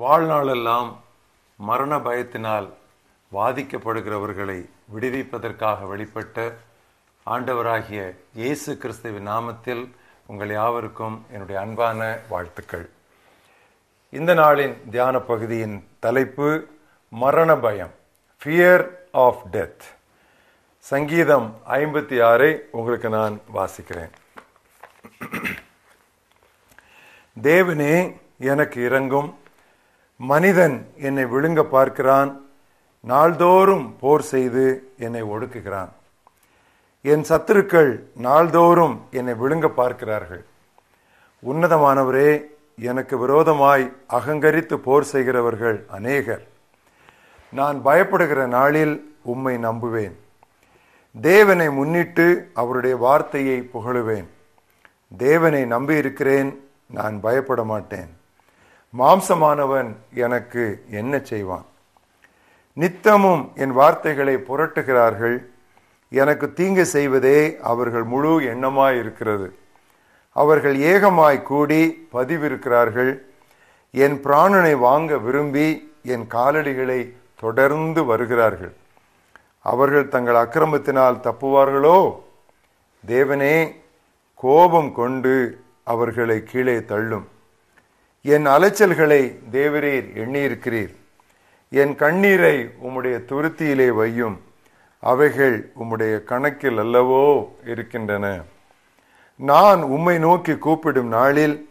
வாழ்நாளெல்லாம் மரண பயத்தினால் வாதிக்கப்படுகிறவர்களை விடுவிப்பதற்காக வெளிப்பட்ட ஆண்டவராகிய இயேசு கிறிஸ்துவின் நாமத்தில் உங்கள் யாவருக்கும் என்னுடைய அன்பான வாழ்த்துக்கள். இந்த நாளின் தியான பகுதியின் தலைப்பு மரண பயம் ஃபியர் ஆஃப் டெத் சங்கீதம் ஐம்பத்தி ஆறை உங்களுக்கு நான் வாசிக்கிறேன். தேவனே எனக்கு இறங்கும் மனிதன் என்னை விழுங்க பார்க்கிறான் நாள்தோறும் போர் செய்து என்னை ஒடுக்குகிறான். என் சத்துருக்கள் நாள்தோறும் என்னை விழுங்க பார்க்கிறார்கள். உன்னதமானவரே எனக்கு விரோதமாய் அகங்கரித்து போர் செய்கிறவர்கள் அநேகர். நான் பயப்படுகிற நாளில் உம்மை நம்புவேன். தேவனை முன்னிட்டு அவருடைய வார்த்தையை புகழுவேன். தேவனை நம்பியிருக்கிறேன் நான் பயப்பட மாட்டேன் மாம்சமானவன் எனக்கு என்ன செய்வான்? நித்தமும் என் வார்த்தைகளை புரட்டுகிறார்கள். எனக்கு தீங்கு செய்வதே அவர்கள் முழு எண்ணமாய் இருக்கிறது அவர்கள் ஏகமாய் கூடி பதிவிருக்கிறார்கள். என் பிராணனை வாங்க விரும்பி என் காலடிகளை தொடர்ந்து வருகிறார்கள். அவர்கள் தங்கள் அக்கிரமத்தினால் தப்புவார்களோ? தேவனே கோபம் கொண்டு அவர்களை கீழே தள்ளும். என் அலைச்சல்களை தேவரீர் எண்ணியிருக்கிறீர். என் கண்ணீரை உம்முடைய துருத்தியிலே வையும். அவைகள் உம்முடைய கணக்கில் அல்லவோ இருக்கின்றன. நான் உம்மை நோக்கி கூப்பிடும் நாளில்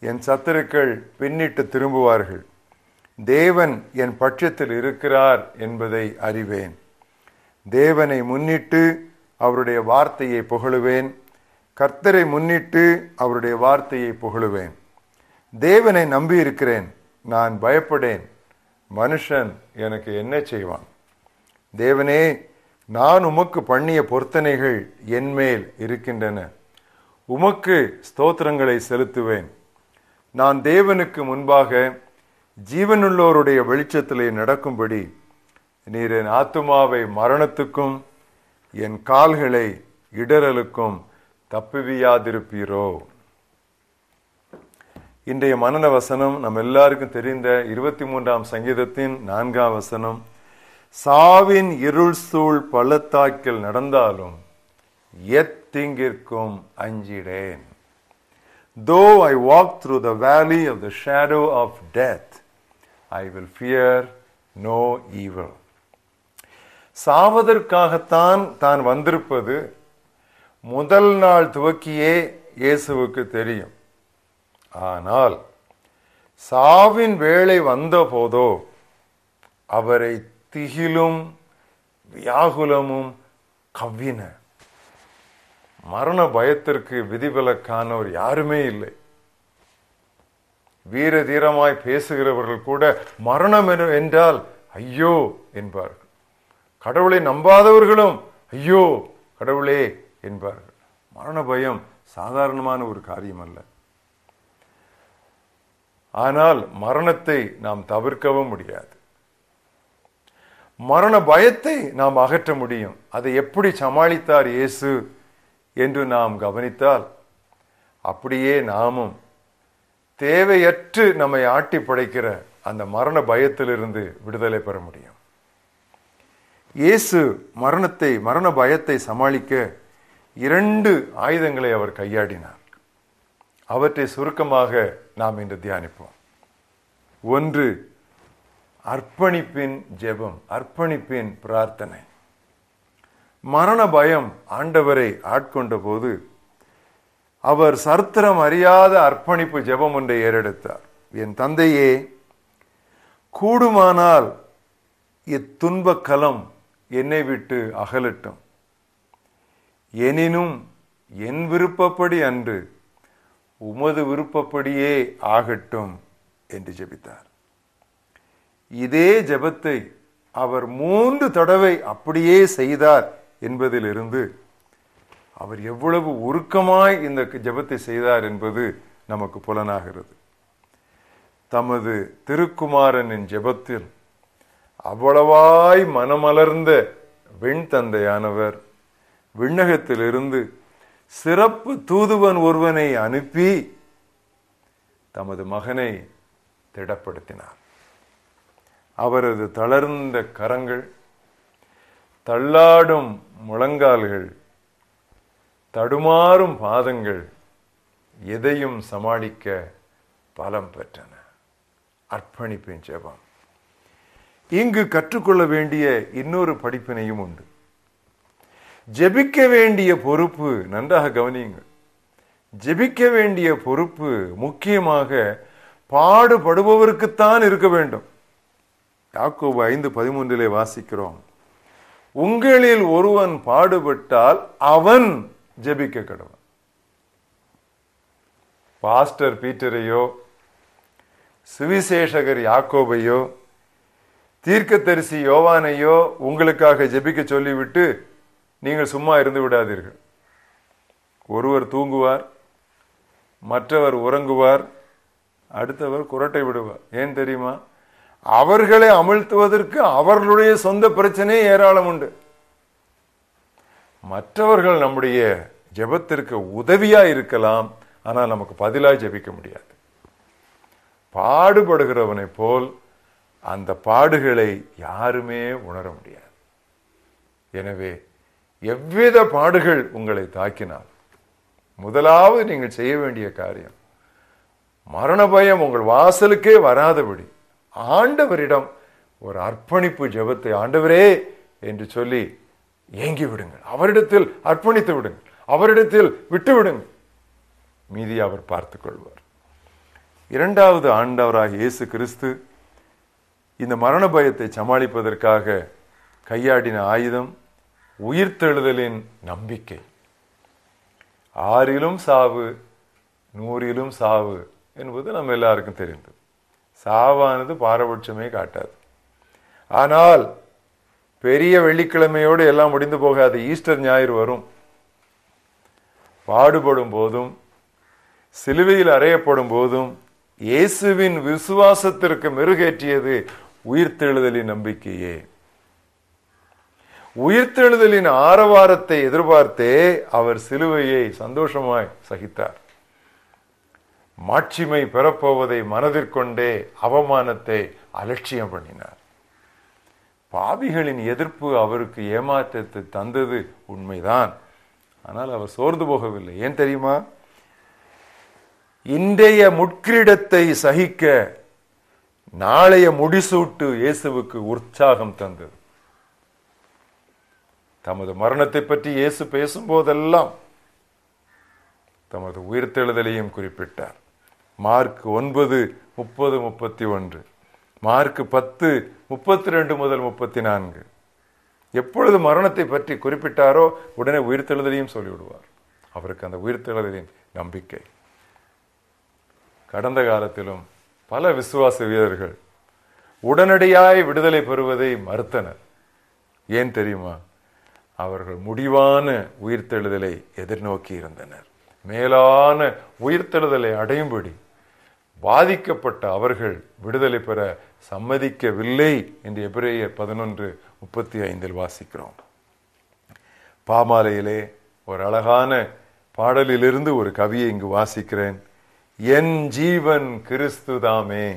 என் சத்துருக்கள் பின்னிட்டு திரும்புவார்கள். தேவன் என் பட்சத்தில் இருக்கிறார் என்பதை அறிவேன். தேவனை முன்னிட்டு அவருடைய வார்த்தையை புகழுவேன். கர்த்தரை முன்னிட்டு அவருடைய வார்த்தையை புகழுவேன். தேவனை நம்பி இருக்கிறேன் நான் பயப்படேன். மனுஷன் எனக்கு என்ன செய்வான்? தேவனே நான் உமக்கு பண்ணிய பொருத்தனைகள் என்மேல் இருக்கின்றன. உமக்கு ஸ்தோத்திரங்களை செலுத்துவேன். நான் தேவனுக்கு முன்பாக ஜீவனுள்ளோருடைய வெளிச்சத்திலே நடக்கும்படி நீர் என் ஆத்துமாவை மரணத்துக்கும் என் கால்களை இடரலுக்கும் தப்புவியாதிருப்பீரோ. இன்றைய மனன வசனம் நம்ம எல்லாருக்கும் தெரிந்த இருபத்தி மூன்றாம் சங்கீதத்தின் நான்காம் வசனம். சாவின் இருள் சூழ் பள்ளத்தாக்கில் நடந்தாலும் எத்திங்கிற்கும் அஞ்சிடேன். தோ ஐ walk through the valley of the shadow of death I will fear no evil சாவதற்காகத்தான் தான் வந்திருப்பது முதல் நாள் துவக்கியே இயேசுவுக்கு தெரியும். ஆனால் சாவின் வேளை வந்த போதோ அவரை திகிலும் வியாகுலமும் கவ்வின. மரண பயத்திற்கு விதிவிலக்கானவர் யாருமே இல்லை. வீர தீரமாய் பேசுகிறவர்கள் கூட மரணம் என்றால் ஐயோ என்பார்கள். கடவுளை நம்பாதவர்களும் ஐயோ கடவுளே என்பார்கள். மரண பயம் சாதாரணமான ஒரு காரியம் அல்ல ஆனால் மரணத்தை நாம் தவிர்க்கவும் முடியாது. மரண பயத்தை நாம் அகற்ற முடியும். அதை எப்படி சமாளித்தார் இயேசு என்று நாம் கவனித்தால் அப்படியே நாமும் தேவையற்று நம்மை ஆட்டி படைக்கிற அந்த மரண பயத்திலிருந்து விடுதலை பெற முடியும். இயேசு மரணத்தை மரண பயத்தை சமாளிக்க இரண்டு ஆயுதங்களை அவர் கையாடினார். அவற்றை சுருக்கமாக நாம் இன்று தியானிப்போம். ஒன்று அர்ப்பணிப்பின் ஜெபம் அர்ப்பணிப்பின் பிரார்த்தனை. மரண பயம் ஆண்டவரை ஆட்கொண்ட போது அவர் சர்த்திரம் அறியாத அர்ப்பணிப்பு ஜெபம் ஒன்றை ஏறெடுத்தார். என் தந்தையே கூடுமானால் இத்துன்ப கலம் என்னை விட்டு அகலட்டும். எனினும் என் விருப்பப்படி அன்று உமது விருப்பப்படியே ஆகட்டும் என்று ஜெபித்தார். இதே ஜெபத்தை அவர் மூன்று தடவை அப்படியே செய்தார் என்பதிலிருந்து அவர் எவ்வளவு உருக்கமாய் இந்த ஜெபத்தை செய்தார் என்பது நமக்கு புலனாகிறது. தமது திருக்குமாரனின் ஜெபத்தில் அவ்வளவாய் மனமலர்ந்த வெண் தந்தையானவர் விண்ணகத்திலிருந்து சிறப்பு தூதுவன் ஒருவனை அனுப்பி தமது மகனை திடப்படுத்தினார். அவரது தளர்ந்த கரங்கள் தள்ளாடும் முழங்கால்கள் தடுமாறும் பாதங்கள் எதையும் சமாளிக்க பலம் பெற்றன. அர்ப்பணிப்பின் ஜெபம். இங்கு கற்றுக்கொள்ள வேண்டிய இன்னொரு படிப்பினையும் உண்டு. ஜெபிக்க வேண்டிய பொறுப்பு நன்றாக கவனியுங்கள். ஜெபிக்க வேண்டிய பொறுப்பு முக்கியமாக பாடுபடுபவருக்குத்தான் இருக்க வேண்டும். யாக்கோபு ஐந்து பதிமூன்றிலே வாசிக்கிறோம். உங்களில் ஒருவன் பாடுபட்டால் அவன் ஜெபிக்க கடவன். பாஸ்டர் பீட்டரையோ சுவிசேஷகர் யாக்கோபையோ தீர்க்கதரிசி யோவானையோ உங்களுக்காக ஜெபிக்க சொல்லிவிட்டு நீங்கள் சும்மா இருந்து விடாதீர்கள். ஒருவர் தூங்குவார் மற்றவர் உறங்குவார் அடுத்தவர் குரட்டை விடுவார். ஏன் தெரியுமா? அவர்களை அமிழ்த்துவதற்கு அவர்களுடைய சொந்த பிரச்சனையே ஏராளம் உண்டு. மற்றவர்கள் நம்முடைய ஜெபத்திற்கு உதவியா இருக்கலாம் ஆனால் நமக்கு பதிலாக ஜெபிக்க முடியாது. பாடுபடுகிறவனை போல் அந்த பாடுகளை யாருமே உணர முடியாது. எனவே எவ்வித பாடுகள் உங்களை தாக்கினால்? முதலாவது நீங்கள் செய்ய வேண்டிய காரியம் மரண பயம் உங்கள் வாசலுக்கே வராதபடி ஆண்டவரிடம் ஒரு அர்ப்பணிப்பு ஜெபத்தை ஆண்டவரே என்று சொல்லி ஏங்கி விடுங்கள். அவரிடத்தில் அர்ப்பணித்து விடுங்கள். அவரிடத்தில் விட்டு விடுங்கள். மீதி அவர் பார்த்து கொள்வார். இரண்டாவது ஆண்டவராக இயேசு கிறிஸ்து இந்த மரண பயத்தை சமாளிப்பதற்காக கையாடின ஆயுதம் உயிர்த்தெழுதலின் நம்பிக்கை. ஆறிலும் சாவு நூறிலும் சாவு என்பது நம்ம எல்லாருக்கும் தெரிந்தது. சாவானது பாரபட்சமே காட்டாது. ஆனால் பெரிய வெள்ளிக்கிழமையோடு எல்லாம் முடிந்து போகாது ஈஸ்டர் ஞாயிறு வரும். பாடுபடும் போதும் சிலுவையில் அறையப்படும் போதும் இயேசுவின் விசுவாசத்திற்கு மெருகேற்றியது உயிர்த்தெழுதலின் நம்பிக்கையே. உயிர்த்தெழுதலின் ஆரவாரத்தை எதிர்பார்த்தே அவர் சிலுவையை சந்தோஷமாய் சகித்தார். மாட்சிமை பெறப்போவதை மனதிற்கொண்டே அவமானத்தை அலட்சியம் பண்ணினார். பாவிகளின் எதிர்ப்பு அவருக்கு ஏமாற்றத்தை தந்தது உண்மைதான். ஆனால் அவர் சோர்ந்து போகவில்லை. ஏன் தெரியுமா? இன்றைய முட்கிரீடத்தை சகிக்க நாளைய முடிசூட்டு இயேசுவுக்கு உற்சாகம் தந்தது. தமது மரணத்தை பற்றி இயேசு பேசும்போதெல்லாம் தமது உயிர்த்தெழுதலையும் குறிப்பிட்டார். மார்க் ஒன்பது முப்பது முப்பத்தி ஒன்று மார்க் பத்து முப்பத்தி ரெண்டு முதல் முப்பத்தி நான்கு எப்பொழுது மரணத்தை பற்றி குறிப்பிட்டாரோ உடனே உயிர்த்தெழுதலையும் சொல்லிவிடுவார். அவருக்கு அந்த உயிர்த்தெழுதலின் நம்பிக்கை. கடந்த காலத்திலும் பல விசுவாச வீரர்கள் உடனடியாய் விடுதலை பெறுவதை மறுத்தனர். ஏன் தெரியுமா? அவர்கள் முடிவான உயிர்த்தெழுதலை எதிர்நோக்கி இருந்தனர். மேலான உயிர்த்தெழுதலை அடையும்படி பாதிக்கப்பட்ட அவர்கள் விடுதலை பெற சம்மதிக்கவில்லை என்று எபிரேயர் பதினொன்று முப்பத்தி ஐந்தில் வாசிக்கிறோம். பாமாலையிலே ஒரு அழகான பாடலிலிருந்து ஒரு கவியை இங்கு வாசிக்கிறேன். என் ஜீவன் கிறிஸ்துதாமே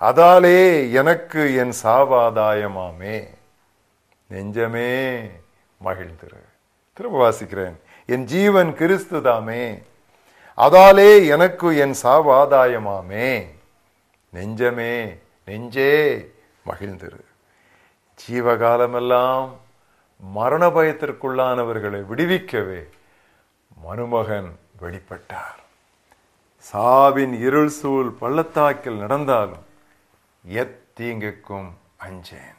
அதாலே எனக்கு என் சாவாதாயமாமே. நெஞ்சமே மகிழ்ந்திரு திரும்ப வாசிக்கிறேன். என் ஜீவன் கிறிஸ்துதாமே அதாலே எனக்கு என் சாவாதாயமாமே. நெஞ்சமே நெஞ்சே மகிழ்ந்திரு ஜீவகாலமெல்லாம் மரண பயத்திற்குள்ளானவர்களை விடுவிக்கவே மனுமகன் வெளிப்பட்டார். சாவின் இருள் சூழ் பள்ளத்தாக்கில் நடந்தாலும் எத்தீங்குக்கும் அஞ்சேன்.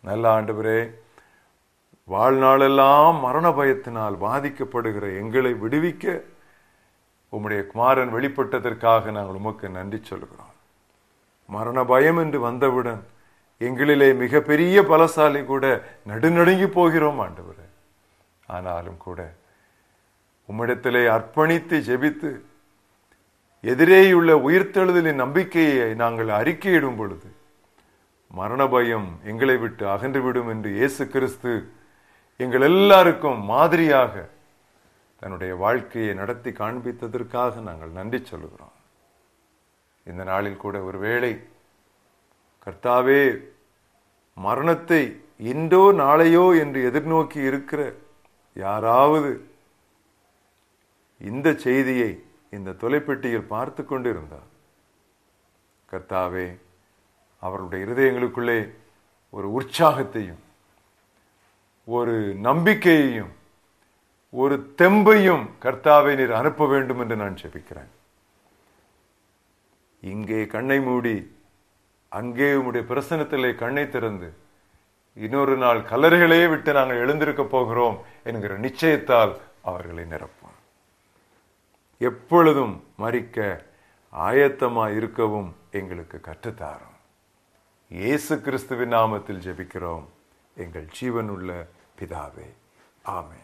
நல்ல ஆண்டவரே வாழ்நாளெல்லாம் மரண பயத்தினால் பாதிக்கப்படுகிற எங்களை விடுவிக்க உம்முடைய குமாரன் வெளிப்பட்டதற்காக நாங்கள் உமக்கு நன்றி சொல்கிறோம். மரண பயம் என்று வந்தவுடன் எங்களிலே மிகப்பெரிய பலசாலி கூட நடுநடுங்கி போகிறோம் ஆண்டவரே. ஆனாலும் கூட உம்மிடத்திலே அர்ப்பணித்து ஜெபித்து எதிரேயுள்ள உயிர்த்தெழுதலின் நம்பிக்கையை நாங்கள் அறிக்கையிடும் பொழுது மரண பயம் எங்களை விட்டு அகன்றுவிடும் என்று இயேசு கிறிஸ்து எங்கள் எல்லாருக்கும் மாதிரியாக தன்னுடைய வாழ்க்கையை நடத்தி காண்பித்ததற்காக நாங்கள் நன்றி சொல்லுகிறோம். இந்த நாளில் கூட ஒருவேளை கர்த்தாவே மரணத்தை இன்றோ நாளையோ என்று எதிர்நோக்கி இருக்கிற யாராவது இந்த செய்தியை இந்த தொலைப்பெட்டியில் பார்த்து கொண்டிருந்தார் கர்த்தாவே அவருடைய இருதயங்களுக்குள்ளே ஒரு உற்சாகத்தையும் ஒரு நம்பிக்கையையும் ஒரு தெம்பையும் கர்த்தாவை நீர் அனுப்ப வேண்டும் என்று நான் ஜெபிக்கிறேன். இங்கே கண்ணை மூடி அங்கே உம்முடைய பிரசனத்திலே கண்ணை திறந்து இன்னொரு நாள் கலர்களே விட்டு நாங்கள் எழுந்திருக்க போகிறோம் என்கிற நிச்சயத்தால் அவர்களை நிரப்பும் எப்பொழுதும் மறிக்க ஆயத்தமாக இருக்கவும் எங்களுக்கு கற்றுத்தாரும். இயேசு கிறிஸ்துவின் நாமத்தில் ஜெபிக்கிறோம். எங்கள் ஜீவனுள்ள பிதாவே ஆமே